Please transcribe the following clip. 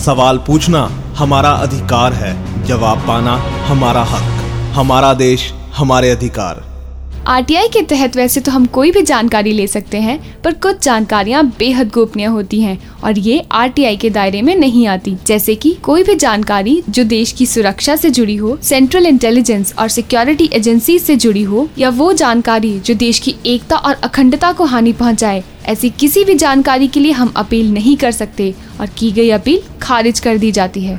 सवाल पूछना हमारा अधिकार है जवाब पाना हमारा हक हमारा देश हमारे अधिकार। आरटीआई के तहत वैसे तो हम कोई भी जानकारी ले सकते हैं, पर कुछ जानकारियाँ बेहद गोपनीय होती हैं और ये आरटीआई के दायरे में नहीं आती। जैसे कि कोई भी जानकारी जो देश की सुरक्षा से जुड़ी हो सेंट्रल इंटेलिजेंस और सिक्योरिटी एजेंसी से जुड़ी हो, या वो जानकारी जो देश की एकता और अखंडता को हानि पहुँचाए, ऐसी किसी भी जानकारी के लिए हम अपील नहीं कर सकते और की गई अपील खारिज कर दी जाती है।